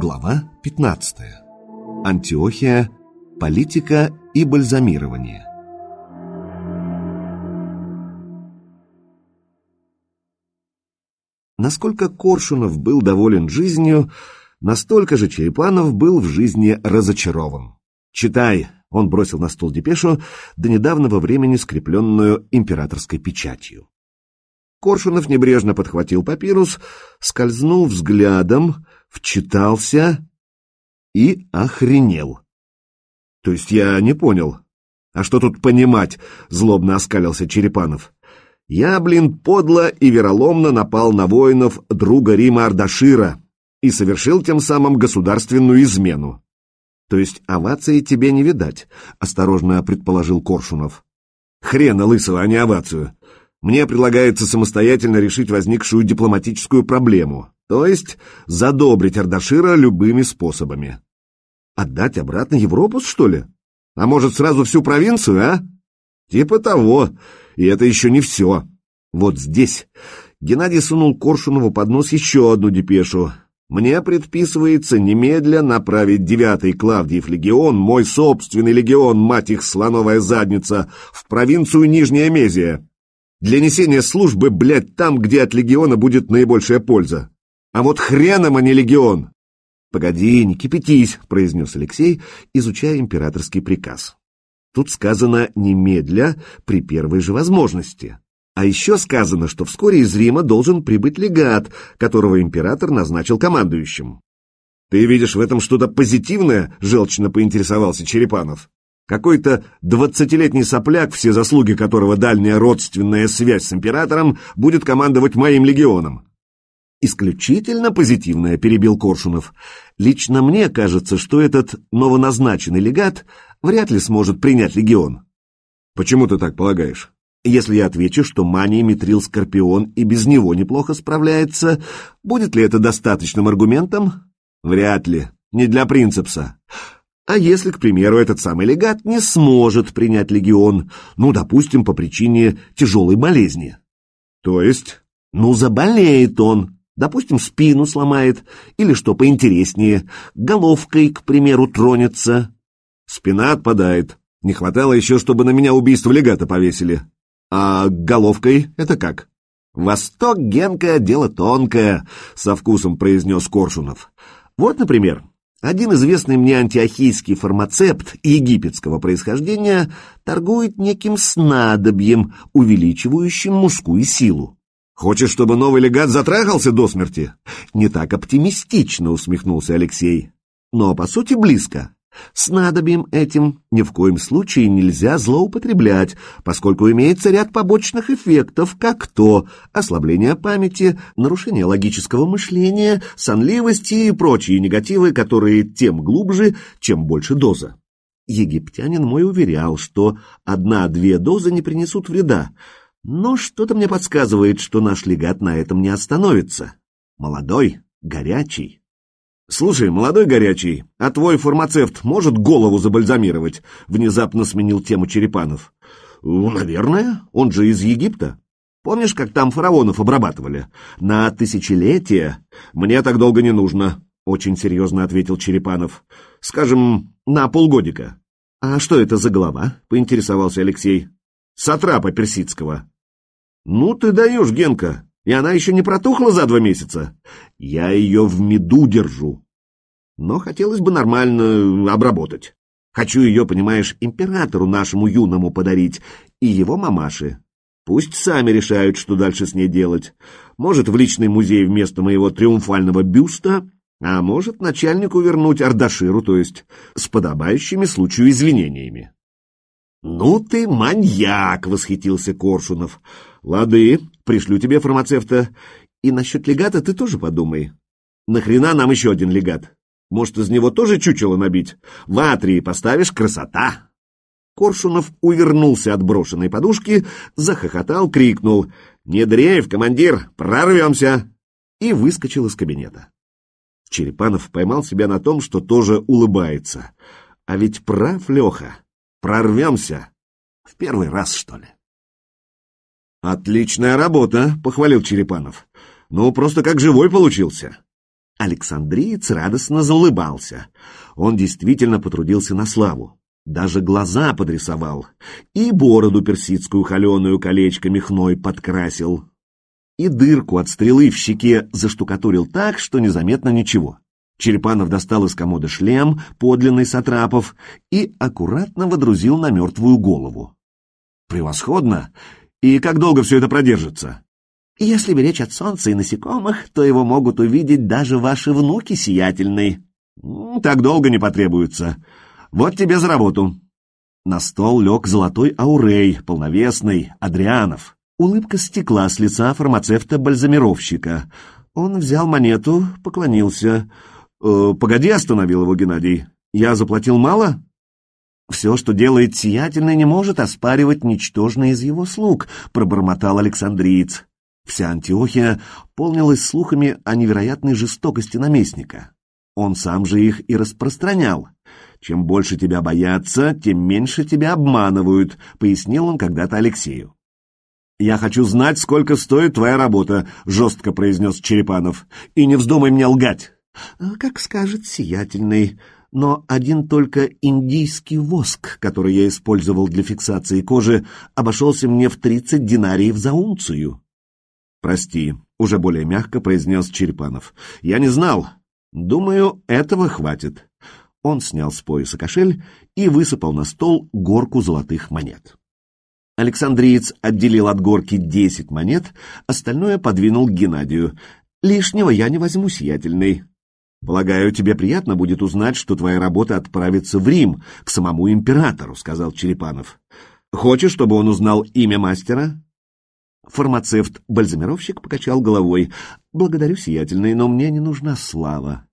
Глава 15. Антиохия. Политика и бальзамирование. Насколько Коршунов был доволен жизнью, настолько же Черепанов был в жизни разочарован. «Читай!» — он бросил на стол депешу, до недавнего времени скрепленную императорской печатью. Коршунов небрежно подхватил папирус, скользнул взглядом, вчитался и охренел. То есть я не понял. А что тут понимать? Злобно оскалился Черепанов. Я, блин, подло и вероломно напал на воинов друга Рима Ардашира и совершил тем самым государственную измену. То есть овации тебе не видать, осторожно предположил Коршунов. Хрена лысого, а не овацию. Мне предлагается самостоятельно решить возникшую дипломатическую проблему, то есть задобрить Ардашира любыми способами. Отдать обратно Европу, что ли? А может, сразу всю провинцию, а? Типа того. И это еще не все. Вот здесь Геннадий сунул Коршунову под нос еще одну депешу. Мне предписывается немедля направить девятый Клавдиев легион, мой собственный легион, мать их, слоновая задница, в провинцию Нижняя Мезия. Для несения службы, блядь, там, где от легиона будет наибольшая польза. А вот хреном, а не легион!» «Погоди, не кипятись», — произнес Алексей, изучая императорский приказ. «Тут сказано «немедля» при первой же возможности». А еще сказано, что вскоре из Рима должен прибыть легат, которого император назначил командующим. «Ты видишь в этом что-то позитивное?» — желчно поинтересовался Черепанов. Какой-то двадцатилетний сопляк, все заслуги которого дальняя родственная связь с императором, будет командовать моим легионом. Исключительно позитивное, перебил Коршунов. Лично мне кажется, что этот новоназначенный легат вряд ли сможет принять легион. Почему ты так полагаешь? Если я отвечу, что Мания Митрил Скорпион и без него неплохо справляется, будет ли это достаточным аргументом? Вряд ли. Не для принципса. А если, к примеру, этот самый легат не сможет принять легион, ну, допустим, по причине тяжелой болезни? То есть, ну, заболеет он, допустим, спину сломает, или, что поинтереснее, головкой, к примеру, тронется. Спина отпадает. Не хватало еще, чтобы на меня убийство легата повесили. А головкой это как? «Восток, Генка, дело тонкое», — со вкусом произнес Коршунов. «Вот, например, один известный мне антиохийский фармацепт египетского происхождения торгует неким снадобьем, увеличивающим мужскую силу. «Хочешь, чтобы новый легат затрахался до смерти?» «Не так оптимистично», — усмехнулся Алексей. «Но, по сути, близко. Снадобьем этим ни в коем случае нельзя злоупотреблять, поскольку имеется ряд побочных эффектов, как то ослабление памяти, нарушение логического мышления, сонливости и прочие негативы, которые тем глубже, чем больше доза. Египтянин мой уверял, что одна-две дозы не принесут вреда, но что-то мне подсказывает, что наш легат на этом не остановится. Молодой, горячий, «Слушай, молодой горячий, а твой фармацевт может голову забальзамировать?» — внезапно сменил тему Черепанов. «Наверное, он же из Египта. Помнишь, как там фараонов обрабатывали? На тысячелетия? Мне так долго не нужно», — очень серьезно ответил Черепанов. «Скажем, на полгодика». «А что это за голова?» — поинтересовался Алексей. «Сатрапа персидского». «Ну ты даешь, Генка, и она еще не протухла за два месяца. Я ее в меду держу. Но хотелось бы нормально обработать. Хочу ее, понимаешь, императору нашему юному подарить и его мамаше. Пусть сами решают, что дальше с ней делать. Может, в личный музей вместо моего триумфального бюста, а может, начальнику вернуть Ардаширу, то есть с подобающими случаю извинениями. «Ну ты маньяк!» — восхитился Коршунов. «Лады, пришлю тебе фармацевта. И насчет легата ты тоже подумай. Нахрена нам еще один легат? Может, из него тоже чучело набить? В атрии поставишь — красота!» Коршунов увернулся от брошенной подушки, захохотал, крикнул «Не дрейф, командир, прорвемся!» и выскочил из кабинета. Черепанов поймал себя на том, что тоже улыбается. А ведь прав Леха. Прорвемся. В первый раз, что ли? «Отличная работа», — похвалил Черепанов. «Ну, просто как живой получился». Александриец радостно залыбался. Он действительно потрудился на славу. Даже глаза подрисовал. И бороду персидскую холеную колечками хной подкрасил. И дырку от стрелы в щеке заштукатурил так, что незаметно ничего. Черепанов достал из комода шлем, подлинный Сатрапов, и аккуратно водрузил на мертвую голову. «Превосходно! И как долго все это продержится?» «Если беречь от солнца и насекомых, то его могут увидеть даже ваши внуки сиятельные». «Так долго не потребуется. Вот тебе за работу». На стол лег золотой аурей, полновесный, Адрианов. Улыбка стекла с лица фармацевта-бальзамировщика. Он взял монету, поклонился — «Э, «Погоди», — остановил его Геннадий. «Я заплатил мало?» «Все, что делает сиятельный, не может оспаривать ничтожно из его слуг», — пробормотал Александриец. Вся Антиохия полнилась слухами о невероятной жестокости наместника. Он сам же их и распространял. «Чем больше тебя боятся, тем меньше тебя обманывают», — пояснил он когда-то Алексею. «Я хочу знать, сколько стоит твоя работа», — жестко произнес Черепанов. «И не вздумай мне лгать». А, как скажет сиятельный, но один только индийский воск, который я использовал для фиксации кожи, обошелся мне в тридцать динариев за унцию. Прости, уже более мягко произнес Черепанов. Я не знал. Думаю, этого хватит. Он снял с пояса кошель и высыпал на стол горку золотых монет. Александриец отделил от горки десять монет, остальное подвинул Геннадию. «Лишнего я не возьму, сиятельный. «Полагаю, тебе приятно будет узнать, что твоя работа отправится в Рим, к самому императору», — сказал Черепанов. «Хочешь, чтобы он узнал имя мастера?» Фармацевт-бальзамировщик покачал головой. «Благодарю, сиятельный, но мне не нужна слава.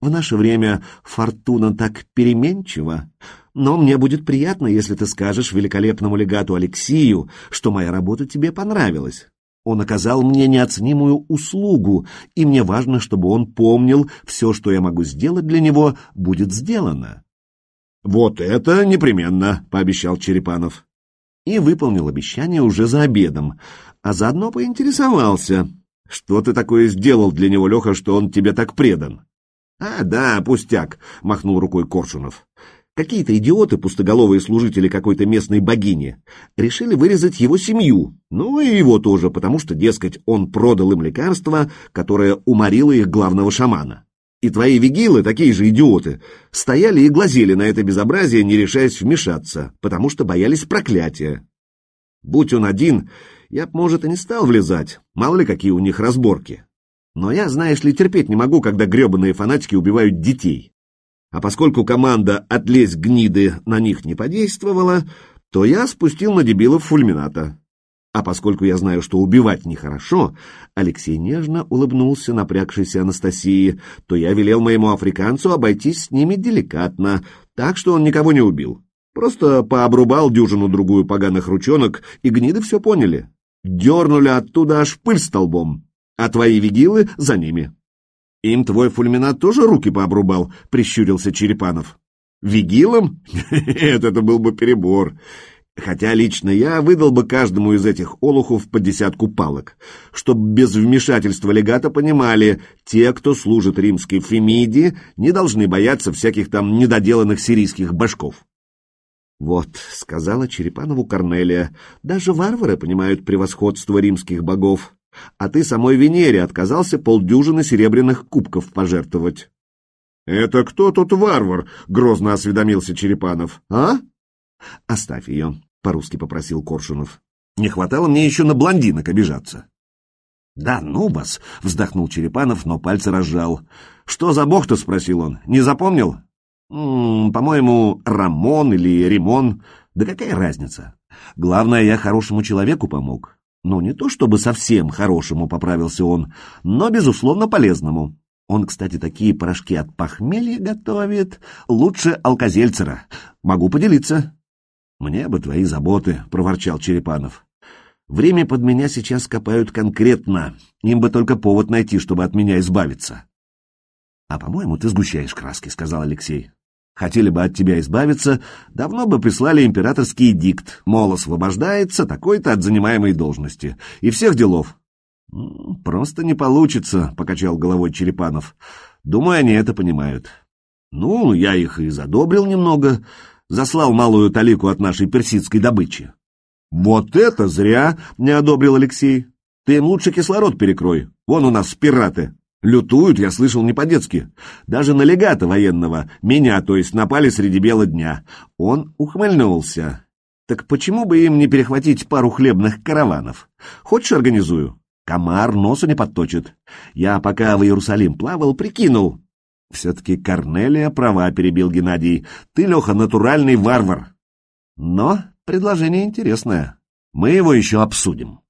В наше время фортуна так переменчива, но мне будет приятно, если ты скажешь великолепному легату Алексию, что моя работа тебе понравилась. Он оказал мне неоценимую услугу, и мне важно, чтобы он помнил, все, что я могу сделать для него, будет сделано. «Вот это непременно», — пообещал Черепанов. И выполнил обещание уже за обедом, а заодно поинтересовался. «Что ты такое сделал для него, Леха, что он тебе так предан?» «А, да, пустяк», — махнул рукой Коршунов. Какие-то идиоты, пустоголовые служители какой-то местной богини, решили вырезать его семью, ну и его тоже, потому что, дескать, он продал им лекарство, которое уморило их главного шамана. И твои вигилы, такие же идиоты, стояли и глазели на это безобразие, не решаясь вмешаться, потому что боялись проклятия. Будь он один, я б, может, и не стал влезать, мало ли какие у них разборки. Но я, знаешь ли, терпеть не могу, когда гребаные фанатики убивают детей. А поскольку команда «Отлезь гниды» на них не подействовала, то я спустил на дебилов фульмината. А поскольку я знаю, что убивать нехорошо, Алексей нежно улыбнулся напрягшейся Анастасии, то я велел моему африканцу обойтись с ними деликатно, так что он никого не убил. Просто пообрубал дюжину-другую поганых ручонок, и гниды все поняли. Дернули оттуда аж пыль столбом, а твои вигилы за ними. «Им твой фульминат тоже руки пообрубал?» — прищурился Черепанов. «Вигилом? Нет, это был бы перебор. Хотя лично я выдал бы каждому из этих олухов по десятку палок, чтобы без вмешательства легата понимали, те, кто служит римской Фемиде, не должны бояться всяких там недоделанных сирийских башков». «Вот», — сказала Черепанову Корнелия, — «даже варвары понимают превосходство римских богов а ты самой Венере отказался полдюжины серебряных кубков пожертвовать. — Это кто тут варвар? — грозно осведомился Черепанов. — А? — Оставь ее, — по-русски попросил Коршунов. — Не хватало мне еще на блондинок обижаться. — Да ну вас, — вздохнул Черепанов, но пальцы разжал. — Что за бог-то? — спросил он. — Не запомнил? — По-моему, Рамон или Римон. Да какая разница? Главное, я хорошему человеку помог. Ну, не то чтобы совсем хорошему, поправился он, но, безусловно, полезному. Он, кстати, такие порошки от похмелья готовит. Лучше алкозельцера. Могу поделиться. Мне бы твои заботы, проворчал Черепанов. Время под меня сейчас копают конкретно. Им бы только повод найти, чтобы от меня избавиться. А, по-моему, ты сгущаешь краски, сказал Алексей. Хотели бы от тебя избавиться, давно бы прислали императорский эдикт, мол, освобождается такой-то от занимаемой должности. И всех делов. «Просто не получится», — покачал головой Черепанов. Думаю, они это понимают. Ну, я их и задобрил немного, заслал малую талику от нашей персидской добычи. Вот это зря, не одобрил Алексей. Ты им лучше кислород перекрой. Вон у нас пираты. Лютуют, я слышал, не по-детски. Даже на легата военного, меня, то есть, напали среди бела дня. Он ухмыльнулся. Так почему бы им не перехватить пару хлебных караванов? Хочешь, организую? Комар носу не подточит. Я пока в Иерусалим плавал, прикинул. Все-таки Корнелия права, перебил Геннадий. Ты, Леха, натуральный варвар. Но предложение интересное. Мы его еще обсудим.